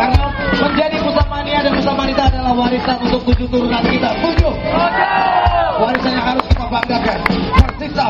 Karena menjadi Pusamania dan Pusamanita adalah warisan untuk tujuh turunan kita. Tujuh. Warisan yang harus kita banggakan. Persisa,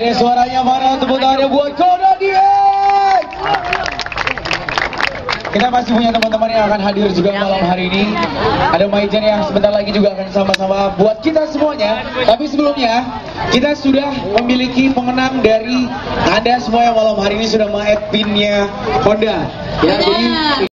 ada suaranya mana tepuk tangannya buat Koda Dieng. Kita masih punya teman-teman yang akan hadir juga malam hari ini. Ada Maijen yang sebentar lagi juga akan sama-sama buat kita semuanya. Tapi sebelumnya, kita sudah memiliki pengenang dari Anda semua yang malam hari ini sudah meng-add pinnya Honda. Ya, jadi